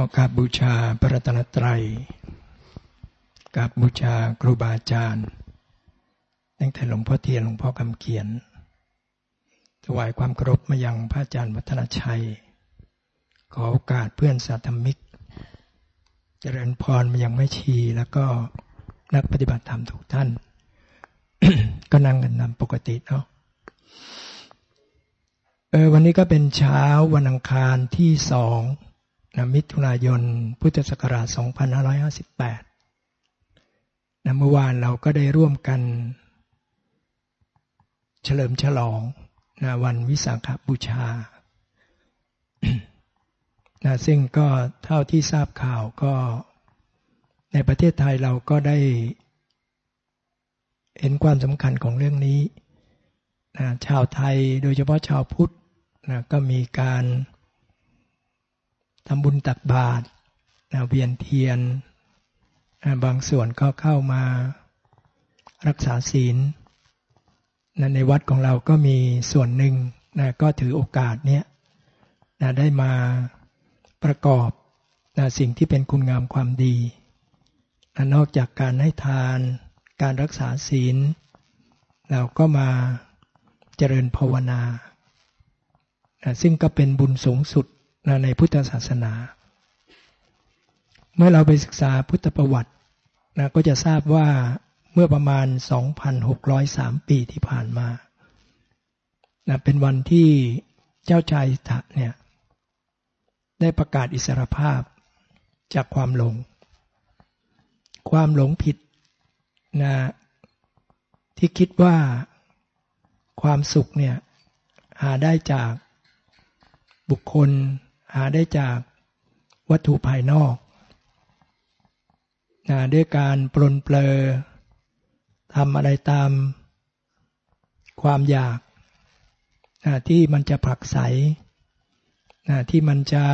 ก็กราบบูชาพระรัตนตรัยกราบบูชาครูบาอาจารย์ ตั้งแต่หลวงพ่อเทียนหลวงพ่อคำเขียน ถวายความเคารพมายังพระอาจารย์วัฒนชัย ขอโอกาสเพื่อนสาธมิก เจริญพรมายังแม่ชีแล้วก็นักปฏิบัติธรรมทุกท่าน ก็นั่งกันนำปกติเนาะเออวันนี้ก็เป็นเช้าวันอังคารที่สอง นะมิถุนายน พุทธศักราช 2558นะเมื่อวานเราก็ได้ร่วมกัน เฉลิมฉลองนะวันวิสาขบูชานะซึ่งก็เท่าที่ทราบข่าวก็ในประเทศไทยเราก็ได้เห็นความสำคัญของเรื่องนี้นะชาวไทยโดยเฉพาะชาวพุทธนะก็มีการ ทำบุญตักบาตรเวียนเทียน บางส่วนก็เข้ามารักษาศีลนะในวัดของเราก็มีส่วนหนึ่งนะก็ถือโอกาสเนี้ยนะได้มาประกอบนะสิ่งที่เป็นคุณงามความดีนะนอกจากการให้ทานการรักษาศีล เราก็มาเจริญภาวนานะซึ่งก็เป็นบุญสูงสุด ในพุทธศาสนา เมื่อเราไปศึกษาพุทธประวัตินะก็จะทราบว่าเมื่อประมาณ 2,603 ปีที่ผ่านมานะเป็นวันที่เจ้าชายถะเนี่ยได้ประกาศอิสรภาพจากความหลง ความหลงผิดนะที่คิดว่าความสุขเนี่ยหาได้จากบุคคล หาได้จากวัตถุภายนอกนะด้วยการปลนเปลอทำอะไรตามความอยากนะที่มันจะผลักไสนะที่มันจะ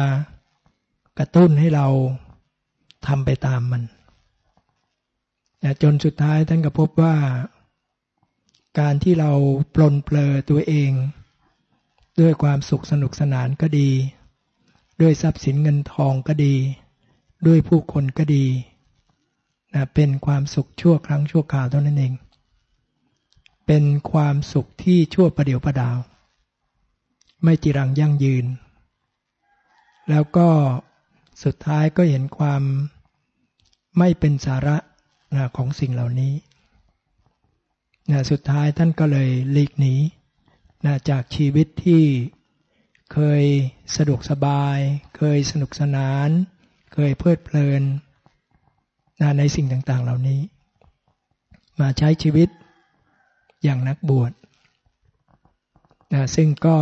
กระตุ้นให้เราทำไปตามมันนะจนสุดท้ายท่านก็พบว่า การที่เราปลนเปลอตัวเอง ด้วยความสุขสนุกสนานก็ดี ด้วยทรัพย์สินเงินทองก็ดี ด้วยผู้คนก็ดีนะเป็นความสุขชั่วครั้งชั่วคราวเท่านั้นเอง เป็นความสุขที่ชั่วประเดียวประดาว ไม่จีรังยั่งยืน แล้วก็สุดท้ายก็เห็นความไม่เป็นสาระนะของสิ่งเหล่านี้นะสุดท้ายท่านก็เลยหลีกหนีนะจากชีวิตที่ เคยสะดวกสบาย เคยสนุกสนาน เคยเพลิดเพลินในสิ่งต่างๆ เหล่านี้ มาใช้ชีวิตอย่างนักบวชนะซึ่งก็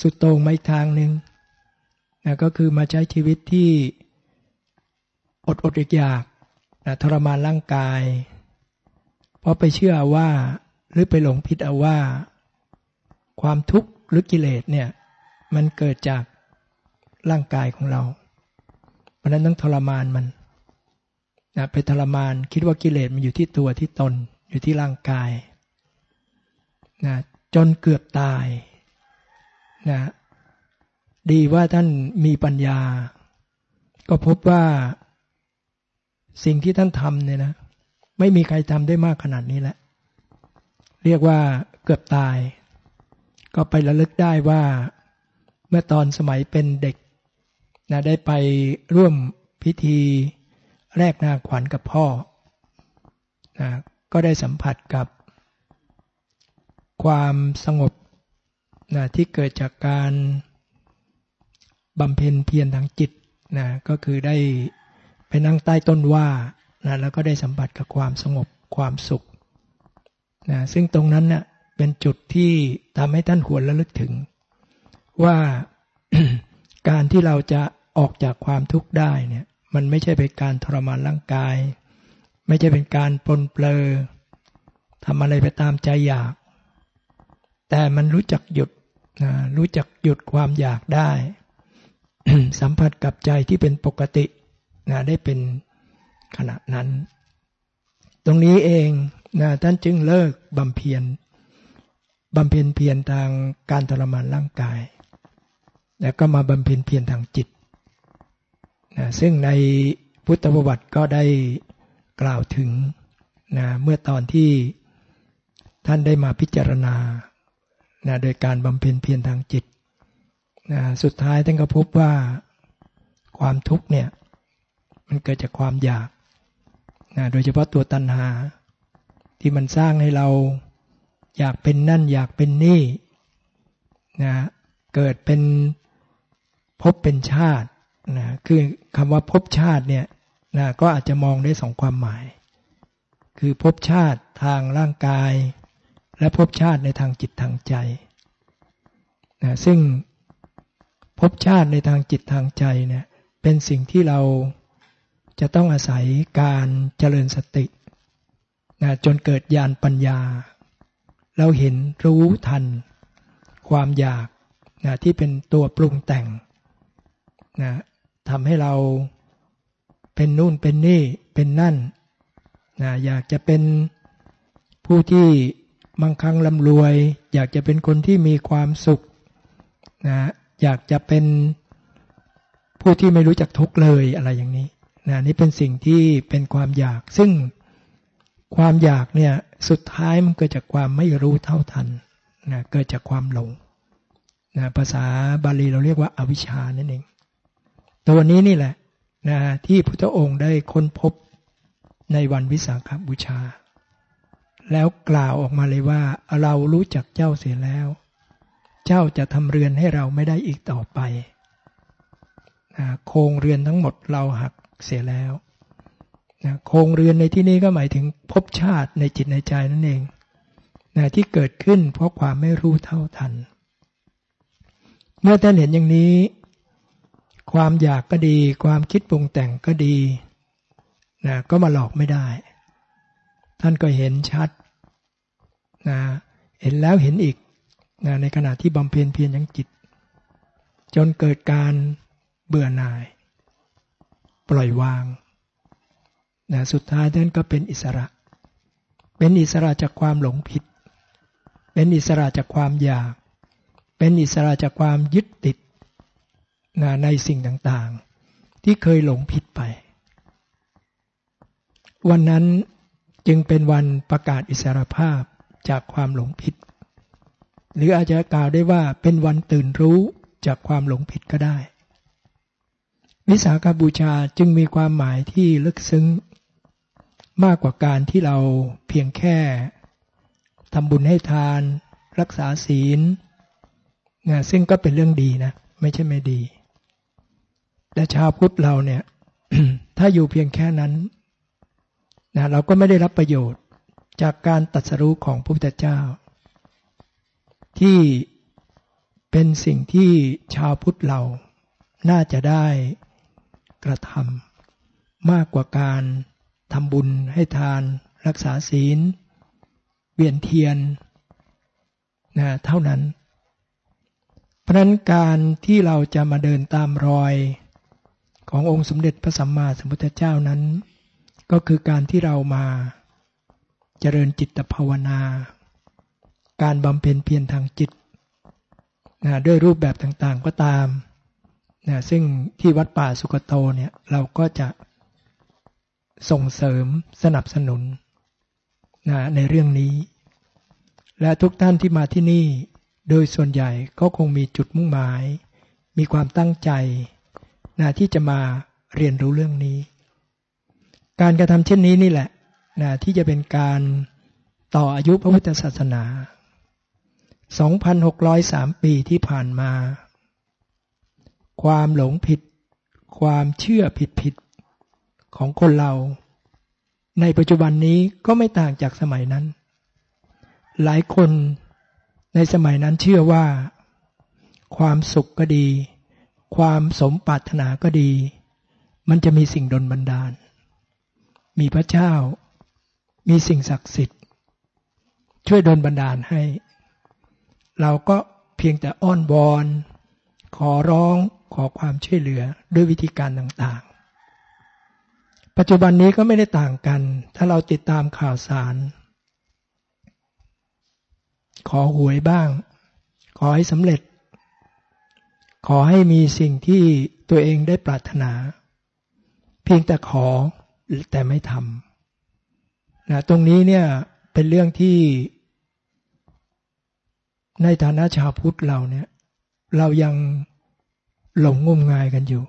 สุดโต่งไม่ทางหนึ่งนะก็คือมาใช้ชีวิตที่อดอดอยากนะทรมานร่างกาย เพราะไปเชื่อว่าหรือไปหลงผิดเอาว่า ความทุกข์หรือกิเลสเนี่ย มันเกิดจากร่างกายของเรา เพราะนั้นต้องทรมานมันนะไปทรมานคิดว่ากิเลสมันอยู่ที่ตัวที่ตนอยู่ที่ร่างกายนะจนเกือบตายนะดีว่าท่านมีปัญญา ก็พบว่าสิ่งที่ท่านทำเนี่ยนะ ไม่มีใครทำได้มากขนาดนี้แหละ เรียกว่าเกือบตาย ก็ไประลึกได้ว่า มื่อตอนสมัยเป็นเด็กนะได้ไปร่วมพิธีแรกนาขวัญกับพ่อนะก็ได้สัมผัสกับความสงบนะที่เกิดจากการบำเพ็ญเพียรทางจิตนะก็คือได้ไปนั่งใต้ต้นว่านะแล้วก็ได้สัมผัสกับความสงบความสุขนะซึ่งตรงนั้นเนะ่ยเป็นจุดที่ทำให้ท่านหวนระลึกถึง ว่าการที่เราจะออกจากความทุกข์ได้เนี่ย มันไม่ใช่เป็นการทรมานร่างกาย ไม่ใช่เป็นการปนเปลอทำอะไรไปตามใจอยาก แต่มันรู้จักหยุดนะรู้จักหยุดความอยากได้ สัมผัสกับใจที่เป็นปกตินะได้เป็นขณะนั้น ตรงนี้เองนะท่านจึงเลิกบำเพ็ญบำเพ็ญเพียรทางการทรมานร่างกาย แล้วก็มาบำเพ็ญเพียรทางจิตนะซึ่งในพุทธประวัติก็ได้กล่าวถึงนะเมื่อตอนที่ท่านได้มาพิจารณานะโดยการบำเพ็ญเพียรทางจิตนะสุดท้ายท่านก็พบว่าความทุกข์เนี่ยมันเกิดจากความอยากนะโดยเฉพาะตัวตัณหา ที่มันสร้างให้เราอยากเป็นนั่นอยากเป็นนี่นะเกิดเป็น พบเป็นชาตินะคือคำว่าพบชาติเนี่ยนะก็อาจจะมองได้สองความหมาย คือพบชาติทางร่างกาย และพบชาติในทางจิตทางใจนะซึ่งพบชาติในทางจิตทางใจเนี่ยเป็นสิ่งที่เราจะต้องอาศัยการเจริญสตินะจนเกิดญาณปัญญา เราเห็นรู้ทัน ความอยากนะที่เป็นตัวปรุงแต่ง นะทำให้เราเป็นนู่นเป็นนี่เป็นนั่นนะอยากจะเป็นผู้ที่มั่งคั่งร่ำรวย อยากจะเป็นคนที่มีความสุขนะอยากจะเป็นผู้ที่ไม่รู้จักทุกเลยอะไรอย่างนี้นะนี่เป็นสิ่งที่เป็นความอยาก ซึ่งความอยากเนี่ยสุดท้ายมันเกิดจากความไม่รู้เท่าทันนะเกิดจากความหลงนะภาษาบาลีเราเรียกว่าอาวิชชานั่นเอง ตัวนี้นี่แหละนะที่พุทธองค์ได้ค้นพบในวันวิสาขบูชา แล้วกล่าวออกมาเลยว่า เรารู้จักเจ้าเสียแล้ว เจ้าจะทำเรือนให้เราไม่ได้อีกต่อไปนะโครงเรือนทั้งหมดเราหักเสียแล้วนะโครงเรือนในที่นี้ก็หมายถึงภพชาติในจิตในใจนั่นเองนะที่เกิดขึ้นเพราะความไม่รู้เท่าทัน เมื่อท่านเห็นอย่างนี้ ความอยากก็ดี ความคิดปรุงแต่งก็ดีนะก็มาหลอกไม่ได้ ท่านก็เห็นชัดนะเห็นแล้วเห็นอีกนะในขณะที่บำเพ็ญเพียรยังจิต จนเกิดการเบื่อหน่าย ปล่อยวางนะสุดท้ายท่านก็เป็นอิสระ เป็นอิสระจากความหลงผิด เป็นอิสระจากความอยาก เป็นอิสระจากความยึดติด นะในสิ่งต่างๆ ที่เคยหลงผิดไป วันนั้นจึงเป็นวันประกาศอิสรภาพจากความหลงผิด หรืออาจจะกล่าวได้ว่าเป็นวันตื่นรู้จากความหลงผิดก็ได้ วิสาขบูชาจึงมีความหมายที่ลึกซึ้ง มากกว่าการที่เราเพียงแค่ทำบุญให้ทาน รักษาศีลนะซึ่งก็เป็นเรื่องดีนะ ไม่ใช่ไม่ดี แต่ชาวพุทธเราเนี่ย ถ้าอยู่เพียงแค่นั้นนะเราก็ไม่ได้รับประโยชน์จากการตัดสรู้ของพระพุทธเจ้า ที่เป็นสิ่งที่ชาวพุทธเราน่าจะได้กระทำมากกว่าการทำบุญให้ทาน รักษาศีล เวียนเทียนนะเท่านั้น เพราะนั้นการที่เราจะมาเดินตามรอย ขององค์สมเด็จพระสัมมาสัมพุทธเจ้านั้น ก็คือการที่เรามาเจริญจิตภาวนา การบำเพ็ญเพียรทางจิตนะด้วยรูปแบบต่างๆก็ตามนะซึ่งที่วัดป่าสุกโตเนี่ยเราก็จะส่งเสริมสนับสนุนนะในเรื่องนี้ และทุกท่านที่มาที่นี่โดยส่วนใหญ่ก็คงมีจุดมุ่งหมาย มีความตั้งใจ นะที่จะมาเรียนรู้เรื่องนี้ การกระทำเช่นนี้นี่แหละนะที่จะเป็นการต่ออายุพระพุทธศาสนา 2,603 ปีที่ผ่านมา ความหลงผิด ความเชื่อผิดผิดของคนเรา ในปัจจุบันนี้ก็ไม่ต่างจากสมัยนั้น หลายคนในสมัยนั้นเชื่อว่า ความสุขก็ดี ความสมปรารถนาก็ดี มันจะมีสิ่งดลบันดาล มีพระเจ้า มีสิ่งศักดิ์สิทธิ์ ช่วยดลบันดาลให้ เราก็เพียงแต่อ้อนวอน ขอร้องขอความช่วยเหลือด้วยวิธีการต่างๆ ปัจจุบันนี้ก็ไม่ได้ต่างกัน ถ้าเราติดตามข่าวสาร ขอหวยบ้าง ขอให้สำเร็จ ขอให้มีสิ่งที่ตัวเองได้ปรารถนา เพียงแต่ขอแต่ไม่ทำนะตรงนี้เนี่ยเป็นเรื่องที่ ในฐานะชาวพุทธเราเนี่ย เรายังหลงงมงายกันอยู่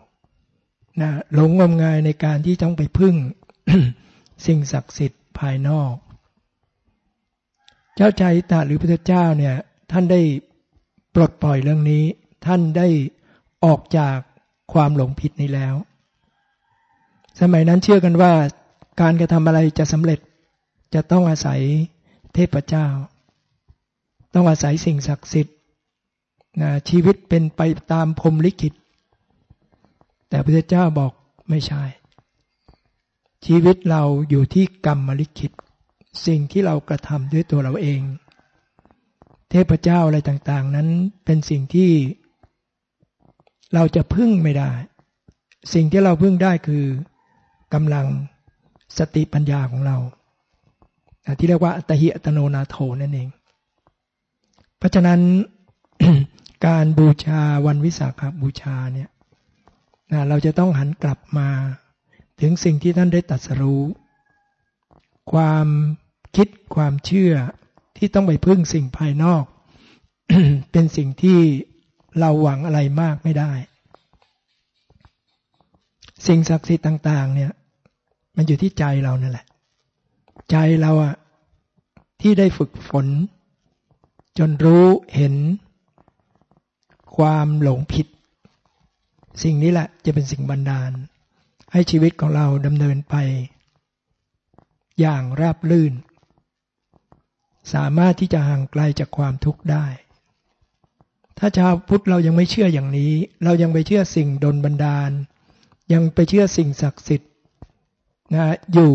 นะหลงงมงายในการที่ต้องไปพึ่งสิ่งศักดิ์สิทธิ์ภายนอก เจ้าชายตาหรือพระเจ้าเนี่ย ท่านได้ปลดปล่อยเรื่องนี้ ท่านได้ออกจากความหลงผิดนี้แล้ว สมัยนั้นเชื่อกันว่าการกระทำอะไรจะสำเร็จจะต้องอาศัยเทพเจ้า ต้องอาศัยสิ่งศักดิ์สิทธิ์นะชีวิตเป็นไปตามพรมลิขิต แต่พระเจ้าบอกไม่ใช่ ชีวิตเราอยู่ที่กรรมมลิขิต สิ่งที่เรากระทำด้วยตัวเราเอง เทพเจ้าอะไรต่างๆ นั้นเป็นสิ่งที่ เราจะพึ่งไม่ได้ สิ่งที่เราพึ่งได้คือกำลังสติปัญญาของเรา ที่เรียกว่าอัตหิอัตโนนาโถนั่นเอง เพราะฉะนั้นการบูชาวันวิสาขบูชาเนี่ยเราจะต้องหันกลับมา ถึงสิ่งที่ท่านได้ตัดสรู้ ความคิดความเชื่อที่ต้องไปพึ่งสิ่งภายนอก เป็นสิ่งที่ เราหวังอะไรมากไม่ได้ สิ่งศักดิ์สิทธิ์ต่าง ๆ เนี่ย มันอยู่ที่ใจเรานั่นแหละ ใจเราอะที่ได้ฝึกฝน จนรู้เห็น ความหลงผิด สิ่งนี้แหละจะเป็นสิ่งบันดาล ให้ชีวิตของเราดำเนินไป อย่างราบลื่น สามารถที่จะห่างไกลจากความทุกข์ได้ ถ้าชาวพุทธเรายังไม่เชื่ออย่างนี้ เรายังไปเชื่อสิ่งดนบันดาล ยังไปเชื่อสิ่งศักดิ์สิทธิ์นะอยู่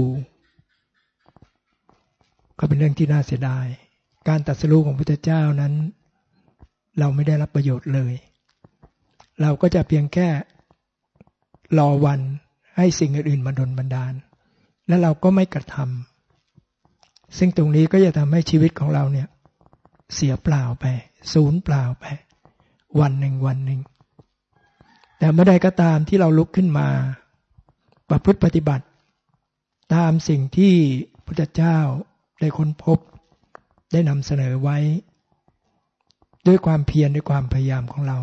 ก็เป็นเรื่องที่น่าเสียดาย การตัดสู้ของพระเจ้านั้น เราไม่ได้รับประโยชน์เลย เราก็จะเพียงแค่รอวันให้สิ่งอื่นๆมาดนบันดาล และเราก็ไม่กระทำซึ่งตรงนี้ก็จะทำให้ชีวิตของเราเนี่ย เสียเปล่าไป ศูนย์เปล่าไป วันหนึ่งวันหนึ่ง แต่เมื่อใดก็ตามที่เราลุกขึ้นมา ประพฤติปฏิบัติ ตามสิ่งที่พุทธเจ้าได้ค้นพบ ได้นำเสนอไว้ ด้วยความเพียรด้วยความพยายามของเรา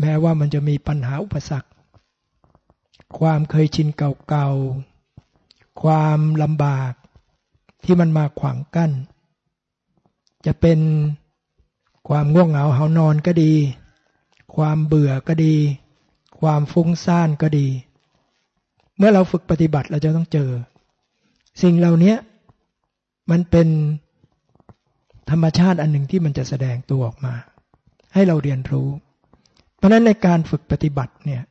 แม้ว่ามันจะมีปัญหาอุปสรรค ความเคยชินเก่าๆ ความลำบากที่มันมาขวางกั้นจะเป็น ความง่วงเหงาเหานอนก็ดี ความเบื่อก็ดี ความฟุ้งซ่านก็ดี เมื่อเราฝึกปฏิบัติเราจะต้องเจอ สิ่งเหล่านี้มันเป็นธรรมชาติอันหนึ่งที่มันจะแสดงตัวออกมา ให้เราเรียนรู้ เพราะนั้นในการฝึกปฏิบัติเนี่ย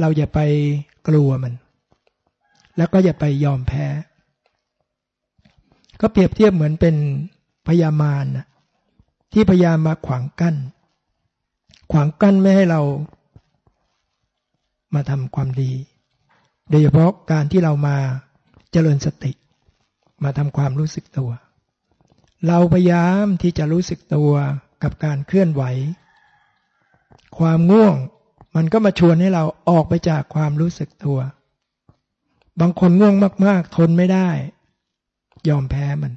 เราอย่าไปกลัวมัน แล้วก็อย่าไปยอมแพ้ ก็เปรียบเทียบเหมือนเป็นพยามารนะ ที่พยายามมาขวางกั้น ขวางกั้นไม่ให้เรามาทำความดี โดยเฉพาะการที่เรามาเจริญสติ มาทำความรู้สึกตัว เราพยายามที่จะรู้สึกตัวกับการเคลื่อนไหว ความง่วงมันก็มาชวนให้เราออกไปจากความรู้สึกตัว บางคนง่วงมาก ๆ ทนไม่ได้ ยอมแพ้มัน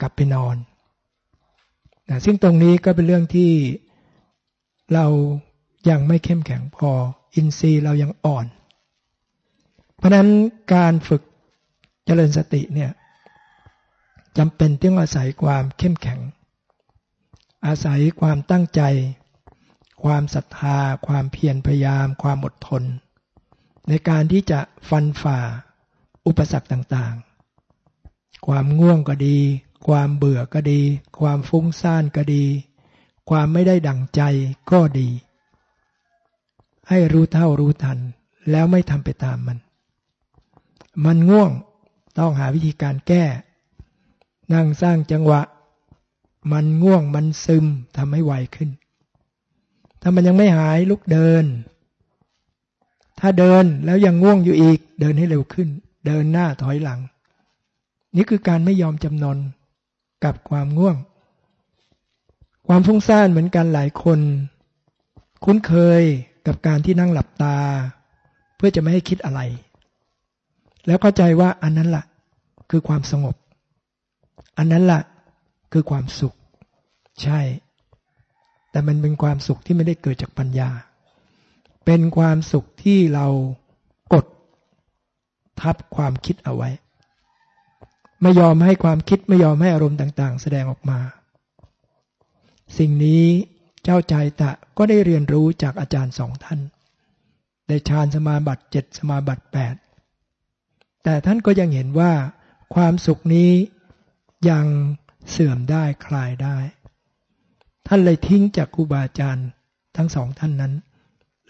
กลับไปนอน นะซึ่งตรงนี้ก็เป็นเรื่องที่เรายังไม่เข้มแข็งพอ อินทรีย์เรายังอ่อน เพราะนั้นการฝึกเจริญสติเนี่ยจำเป็นต้องอาศัยความเข้มแข็ง อาศัยความตั้งใจ ความศรัทธา ความเพียรพยายาม ความอดทน ในการที่จะฟันฝ่าอุปสรรคต่างๆ ความง่วงก็ดี ความเบื่อก็ดี ความฟุ้งซ่านก็ดี ความไม่ได้ดั่งใจก็ดี ให้รู้เท่ารู้ทัน แล้วไม่ทำไปตามมัน มันง่วงต้องหาวิธีการแก้ นั่งสร้างจังหวะ มันง่วงมันซึมทำให้ไวขึ้น ถ้ามันยังไม่หายลุกเดิน ถ้าเดินแล้วยังง่วงอยู่อีก เดินให้เร็วขึ้น เดินหน้าถอยหลังนี่คือการไม่ยอมจำนน กับความง่วง ความฟุ้งซ่านเหมือนกันหลายคน คุ้นเคยกับการที่นั่งหลับตา เพื่อจะไม่ให้คิดอะไร แล้วเข้าใจว่าอันนั้นละ่ะ คือความสงบ อันนั้นละ่ะ คือความสุข ใช่ แต่มันเป็นความสุขที่ไม่ได้เกิดจากปัญญา เป็นความสุขที่เรากดทับความคิดเอาไว้ ไม่ยอมให้ความคิดไม่ยอมให้อารมณ์ต่างๆ แสดงออกมา สิ่งนี้เจ้าใจตะก็ได้เรียนรู้จากอาจารย์สองท่าน ได้ฌานสมาบัติเจ็ดสมาบัติแปดแต่ท่านก็ยังเห็นว่า ความสุขนี้ยังเสื่อมได้คลายได้ ท่านเลยทิ้งจากครูบาอาจารย์ทั้งสองท่านนั้น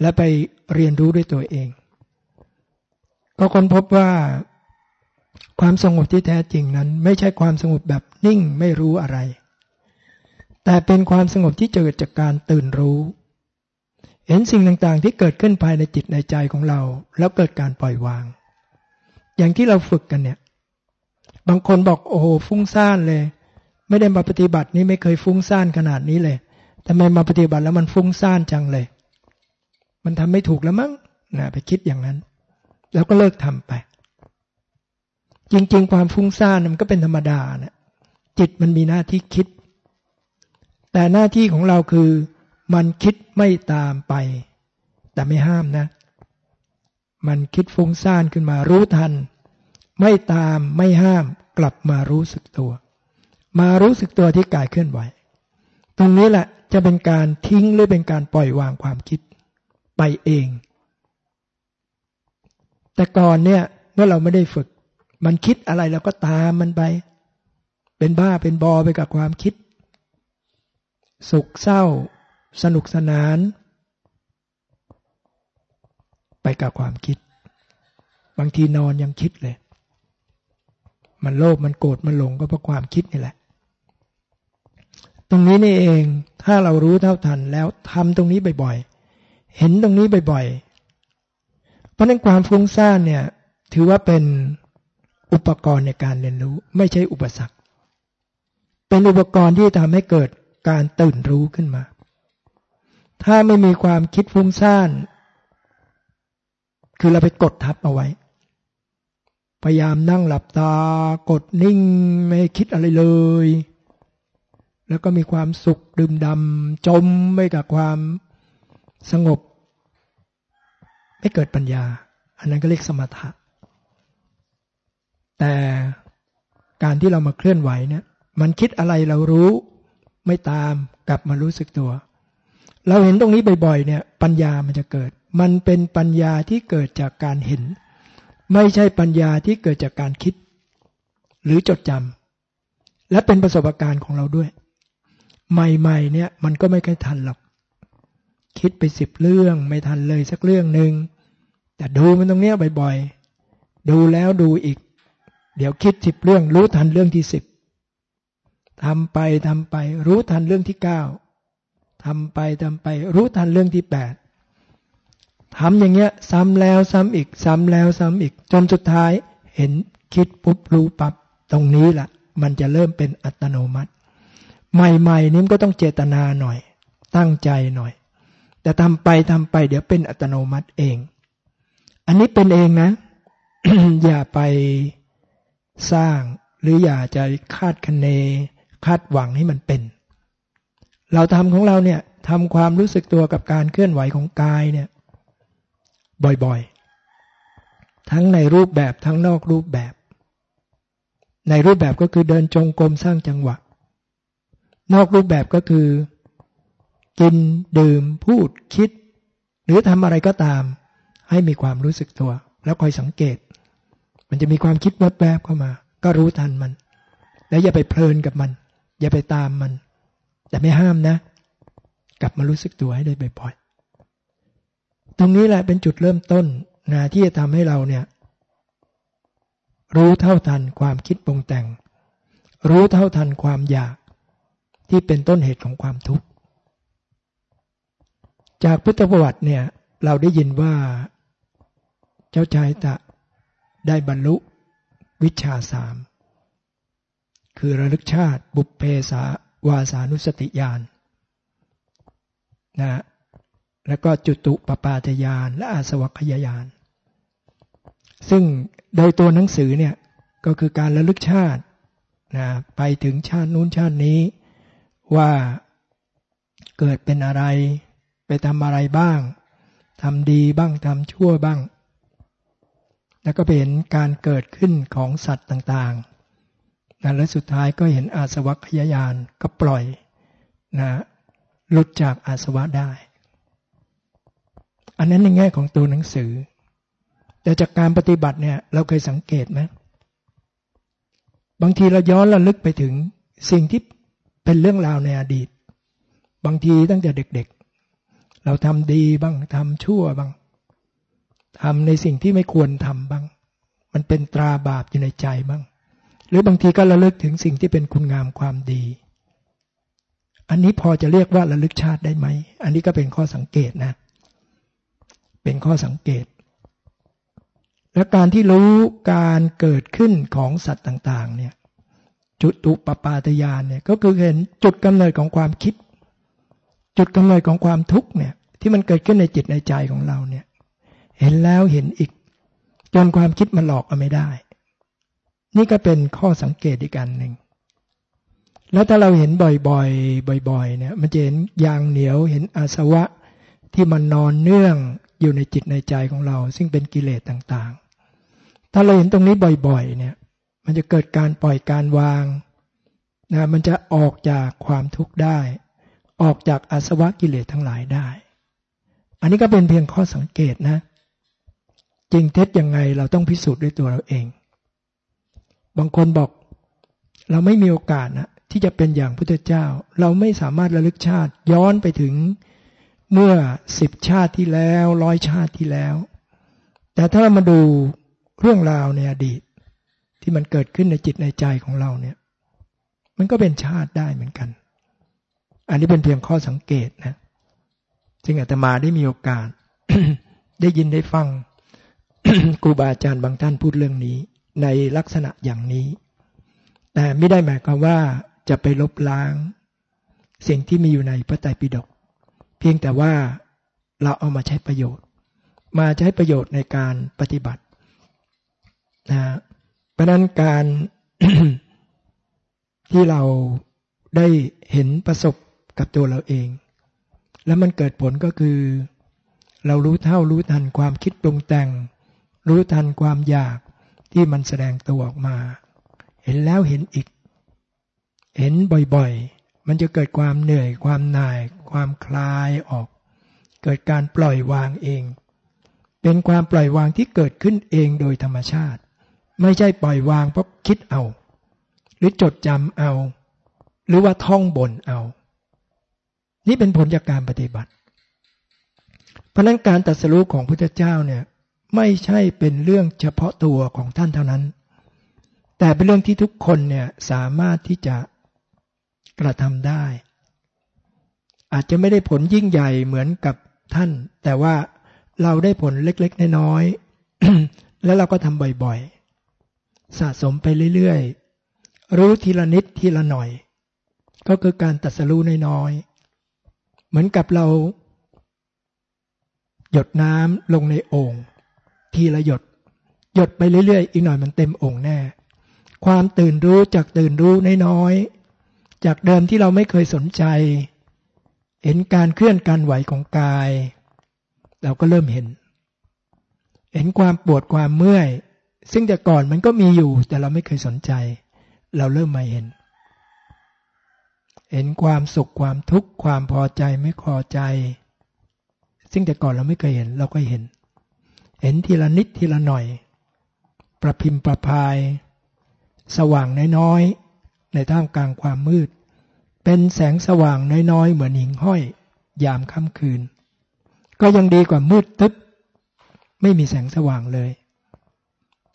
และไปเรียนรู้ด้วยตัวเอง ก็ค้นพบว่า ความสงบที่แท้จริงนั้น ไม่ใช่ความสงบแบบนิ่งไม่รู้อะไร แต่เป็นความสงบที่เกิดจากการตื่นรู้ เห็นสิ่งต่างๆที่เกิดขึ้นภายในจิตในใจของเรา แล้วเกิดการปล่อยวาง อย่างที่เราฝึกกันเนี่ย บางคนบอกโอ้โหฟุ้งซ่านเลย ไม่ได้มาปฏิบัตินี่ไม่เคยฟุ้งซ่านขนาดนี้เลยทำไมมาปฏิบัติแล้วมันฟุ้งซ่านจังเลย มันทำไม่ถูกแล้วมั้งนะไปคิดอย่างนั้น แล้วก็เลิกทำไป จริง ๆ ความฟุ้งซ่านมันก็เป็นธรรมดานะจิตมันมีหน้าที่คิด แต่หน้าที่ของเราคือ มันคิดไม่ตามไป แต่ไม่ห้ามนะ มันคิดฟุ้งซ่านขึ้นมารู้ทัน ไม่ตามไม่ห้ามกลับมารู้สึกตัว มารู้สึกตัวที่กายเคลื่อนไหว ตรงนี้แหละจะเป็นการทิ้งหรือเป็นการปล่อยวางความคิดไปเอง แต่ก่อนเนี่ยเมื่อเราไม่ได้ฝึก มันคิดอะไรเราก็ตามมันไป เป็นบ้าเป็นบอไปกับความคิด สุขเศร้า สนุกสนาน ไปกับความคิด บางทีนอนยังคิดเลย มันโลภมันโกรธมันหลงก็เพราะความคิดนี่แหละ ตรงนี้นี่เองถ้าเรารู้เท่าทันแล้วทำตรงนี้บ่อยๆเห็นตรงนี้บ่อยๆเพราะนั้นความฟุ้งซ่านเนี่ย ถือว่าเป็น อุปกรณ์ในการเรียนรู้ ไม่ใช่อุปสรรค เป็นอุปกรณ์ที่ทำให้เกิดการตื่นรู้ขึ้นมา ถ้าไม่มีความคิดฟุ้งซ่าน คือเราไปกดทับเอาไว้ พยายามนั่งหลับตากดนิ่งไม่คิดอะไรเลย แล้วก็มีความสุขดื่มดำจมไปกับความสงบ ไม่เกิดปัญญา อันนั้นก็เรียกสมถะ แต่การที่เรามาเคลื่อนไหวเนี่ย มันคิดอะไรเรารู้ ไม่ตามกลับมารู้สึกตัว เราเห็นตรงนี้บ่อยๆเนี่ย ปัญญามันจะเกิด มันเป็นปัญญาที่เกิดจากการเห็น ไม่ใช่ปัญญาที่เกิดจากการคิด หรือจดจำและเป็นประสบการณ์ของเราด้วย ใหม่ๆเนี่ย มันก็ไม่ค่อยทันหรอกคิดไปสิบเรื่องไม่ทันเลยสักเรื่องหนึ่งแต่ดูมันตรงเนี้ยบ่อยๆ ดูแล้วดูอีก เดี๋ยวคิดสิบเรื่องรู้ทันเรื่องที่สิบทำไปทำไป รู้ทันเรื่องที่เก้าทำไปทำไป รู้ทันเรื่องที่แปดทำอย่างเงี้ย ซ้ำแล้วซ้ำอีก ซ้ำแล้วซ้ำอีก จนสุดท้าย เห็นคิดปุ๊บรู้ปับ๊บตรงนี้แหละมันจะเริ่มเป็นอัตโนมัติ ใหม่ๆนี้ก็ต้องเจตนาหน่อย ตั้งใจหน่อย แต่ทำไปทำไป เดี๋ยวเป็นอัตโนมัติเอง อันนี้เป็นเองนะ อย่าไป สร้างหรืออย่าจะคาดคะเน คาดหวังให้มันเป็น เราทำของเราเนี่ยทำความรู้สึกตัวกับการเคลื่อนไหวของกายเนี่ย บ่อยๆ ทั้งในรูปแบบทั้งนอกรูปแบบ ในรูปแบบก็คือเดินจงกรมสร้างจังหวะ นอกรูปแบบก็คือ กินดื่มพูดคิด หรือทำอะไรก็ตาม ให้มีความรู้สึกตัว แล้วคอยสังเกต มันจะมีความคิดแวบๆเข้ามา ก็รู้ทันมัน แล้วอย่าไปเพลินกับมัน อย่าไปตามมัน แต่ไม่ห้ามนะ กลับมารู้สึกตัวให้ได้บ่อยๆตรงนี้แหละเป็นจุดเริ่มต้นนะที่จะทำให้เราเนี่ย รู้เท่าทันความคิดปรุงแต่ง รู้เท่าทันความอยากที่เป็นต้นเหตุของความทุกข์จากพุทธประวัติเนี่ย เราได้ยินว่า เจ้าชายตะ ได้บรรลุวิชาสาม คือระลึกชาติบุพเพสาวาสานุสติญาณนะแล้วก็จุตุปปาตยานและอาสวัคยายาน ซึ่งโดยตัวหนังสือเนี่ยก็คือการระลึกชาตินะไปถึงชาตินู้นชาตินี้ว่าเกิดเป็นอะไร ไปทำอะไรบ้างทำดีบ้างทำชั่วบ้าง แล้วก็เห็นการเกิดขึ้นของสัตว์ต่างๆนะและสุดท้ายก็เห็นอาสวัคยายานก็ปล่อยนะหลุดจากอาสวะได้ อันนั้นในแง่ของตัวหนังสือ แต่จากการปฏิบัติเนี่ย เราเคยสังเกตไหมบางทีเราย้อนระลึกไปถึงสิ่งที่เป็นเรื่องราวในอดีต บางทีตั้งแต่เด็กๆ เราทำดีบ้างทำชั่วบ้าง ทำในสิ่งที่ไม่ควรทำบ้าง มันเป็นตราบาปอยู่ในใจบ้าง หรือบางทีก็ระลึกถึงสิ่งที่เป็นคุณงามความดี อันนี้พอจะเรียกว่าระลึกชาติได้ไหม อันนี้ก็เป็นข้อสังเกตนะ เป็นข้อสังเกต และการที่รู้การเกิดขึ้นของสัตว์ต่าง ๆ เนี่ย จุดตุปปาตยานเนี่ย ก็คือเห็นจุดกำเนิดของความคิด จุดกำเนิดของความทุกข์เนี่ย ที่มันเกิดขึ้นในจิตในใจของเราเนี่ย เห็นแล้วเห็นอีก จนความคิดมันหลอกเอาไม่ได้ นี่ก็เป็นข้อสังเกตอีกอันหนึ่งแล้วถ้าเราเห็นบ่อยๆ บ่อย ๆ เนี่ย มันจะเห็นยางเหนียว เห็นอาสวะที่มันนอนเนื่องอยู่ในจิตในใจของเรา ซึ่งเป็นกิเลสต่างๆ ถ้าเราเห็นตรงนี้บ่อยๆ เนี่ย มันจะเกิดการปล่อยการวางนะ มันจะออกจากความทุกข์ได้ ออกจากอาสวะกิเลสทั้งหลายได้ อันนี้ก็เป็นเพียงข้อสังเกตนะ จริงเท็จยังไงเราต้องพิสูจน์ด้วยตัวเราเอง บางคนบอก เราไม่มีโอกาสนะที่จะเป็นอย่างพุทธเจ้า เราไม่สามารถระลึกชาติ ย้อนไปถึงเมื่อสิบชาติที่แล้วร้อยชาติที่แล้ว แต่ถ้าเรามาดูเรื่องราวในอดีต ที่มันเกิดขึ้นในจิตในใจของเราเนี่ย มันก็เป็นชาติได้เหมือนกัน อันนี้เป็นเพียงข้อสังเกตนะจึงอาตมาได้มีโอกาส ได้ยินได้ฟัง ครูบาอาจารย์บางท่านพูดเรื่องนี้ ในลักษณะอย่างนี้ แต่ไม่ได้หมายความว่าจะไปลบล้าง สิ่งที่มีอยู่ในพระไตรปิฎกเพียงแต่ว่าเราเอามาใช้ประโยชน์ มาใช้ประโยชน์ในการปฏิบัตินะเพราะนั้นการที่เราได้เห็นประสบกับตัวเราเอง แล้วมันเกิดผลก็คือ เรารู้เท่ารู้ทันความคิดปรุงแต่ง รู้ทันความอยากที่มันแสดงตัวออกมา เห็นแล้วเห็นอีก เห็นบ่อยๆ มันจะเกิดความเหนื่อยความหน่าย ความคลายออก เกิดการปล่อยวางเอง เป็นความปล่อยวางที่เกิดขึ้นเองโดยธรรมชาติ ไม่ใช่ปล่อยวางเพราะคิดเอา หรือจดจำเอา หรือว่าท่องบนเอา นี่เป็นผลจากการปฏิบัติ เพราะนั้นการตัดสรู้ของพระเจ้าเนี่ย ไม่ใช่เป็นเรื่องเฉพาะตัวของท่านเท่านั้น แต่เป็นเรื่องที่ทุกคนเนี่ยสามารถที่จะกระทำได้ อาจจะไม่ได้ผลยิ่งใหญ่เหมือนกับท่าน แต่ว่าเราได้ผลเล็กๆน้อยๆแล้วเราก็ทำบ่อยๆ สะสมไปเรื่อยๆ รู้ทีละนิดทีละหน่อย ก็คือการตัดสู้น้อยๆ เหมือนกับเราหยดน้ำลงในโอ่ง ทีละหยด หยดไปเรื่อยๆ อีกหน่อยมันเต็มโอ่งแน่ ความตื่นรู้จากตื่นรู้น้อยๆ จากเดิมที่เราไม่เคยสนใจ เห็นการเคลื่อนการไหวของกาย เราก็เริ่มเห็น เห็นความปวดความเมื่อย ซึ่งแต่ก่อนมันก็มีอยู่ แต่เราไม่เคยสนใจ เราเริ่มมาเห็น เห็นความสุขความทุกข์ความพอใจไม่พอใจ ซึ่งแต่ก่อนเราไม่เคยเห็น เราก็เห็น เห็นทีละนิดทีละหน่อย ประพิมพ์ประพาย สว่างน้อยๆในท่ามกลางความมืด เป็นแสงสว่างน้อยๆ เหมือนหิ่งห้อย ยามค่ำคืน ก็ยังดีกว่ามืดตึ๊บ ไม่มีแสงสว่างเลย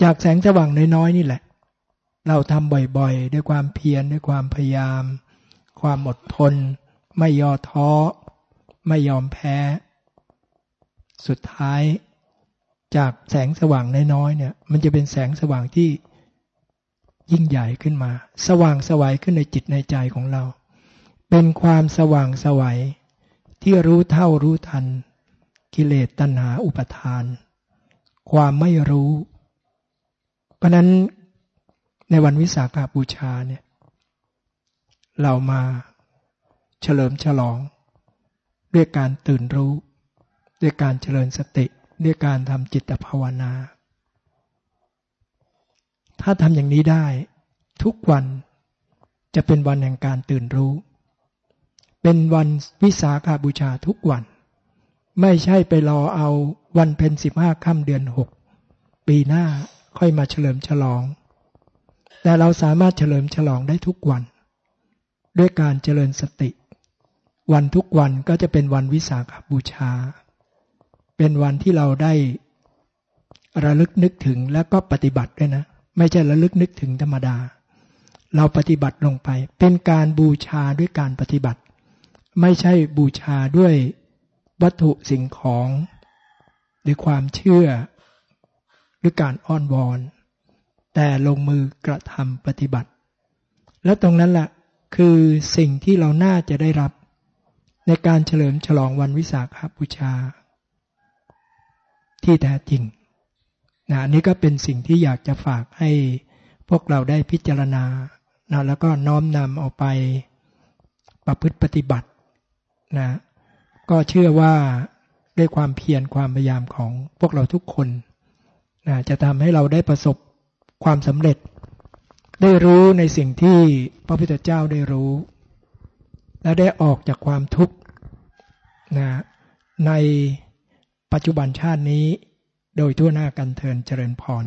จากแสงสว่างน้อยๆนี่แหละ เราทำบ่อยๆ ด้วยความเพียรด้วยความพยายาม ความอดทน ไม่ย่อท้อ ไม่ยอมแพ้ สุดท้าย จากแสงสว่างน้อยๆเนี่ย มันจะเป็นแสงสว่างที่ยิ่งใหญ่ขึ้นมา สว่างสวัยขึ้นในจิตในใจของเรา เป็นความสว่างสวัยที่รู้เท่ารู้ทัน กิเลสตัณหาอุปทาน ความไม่รู้ เพราะนั้นในวันวิสาขาบูชาเนี่ย เรามาเฉลิมฉลอง ด้วยการตื่นรู้ ด้วยการเจริญสติ ด้วยการทำจิตภาวนา ถ้าทำอย่างนี้ได้ ทุกวันจะเป็นวันแห่งการตื่นรู้ เป็นวันวิสาขาบูชาทุกวัน ไม่ใช่ไปรอเอาวันเพ็ญสิบห้าค่ำเดือนหกปีหน้าค่อยมาเฉลิมฉลอง แต่เราสามารถเฉลิมฉลองได้ทุกวัน ด้วยการเจริญสติ วันทุกวันก็จะเป็นวันวิสาขบูชา เป็นวันที่เราได้ระลึกนึกถึงแล้วก็ปฏิบัติด้วยนะ ไม่ใช่ระลึกนึกถึงธรรมดา เราปฏิบัติลงไป เป็นการบูชาด้วยการปฏิบัติ ไม่ใช่บูชาด้วยวัตถุสิ่งของหรือความเชื่อหรือการอ้อนวอน แต่ลงมือกระทำปฏิบัติ แล้วตรงนั้นแหละคือสิ่งที่เราน่าจะได้รับในการเฉลิมฉลองวันวิสาขบูชา ที่แท้จริงนะนี่ก็เป็นสิ่งที่อยากจะฝากให้พวกเราได้พิจารณานะแล้วก็น้อมนำเอาไปประพฤติปฏิบัตินะก็เชื่อว่าด้วยความเพียรความพยายามของพวกเราทุกคนนะจะทำให้เราได้ประสบความสำเร็จ ได้รู้ในสิ่งที่พระพุทธเจ้าได้รู้ และได้ออกจากความทุกข์นะใน ปัจจุบันชาตินี้โดยทั่วหน้ากันเทินเจริญพร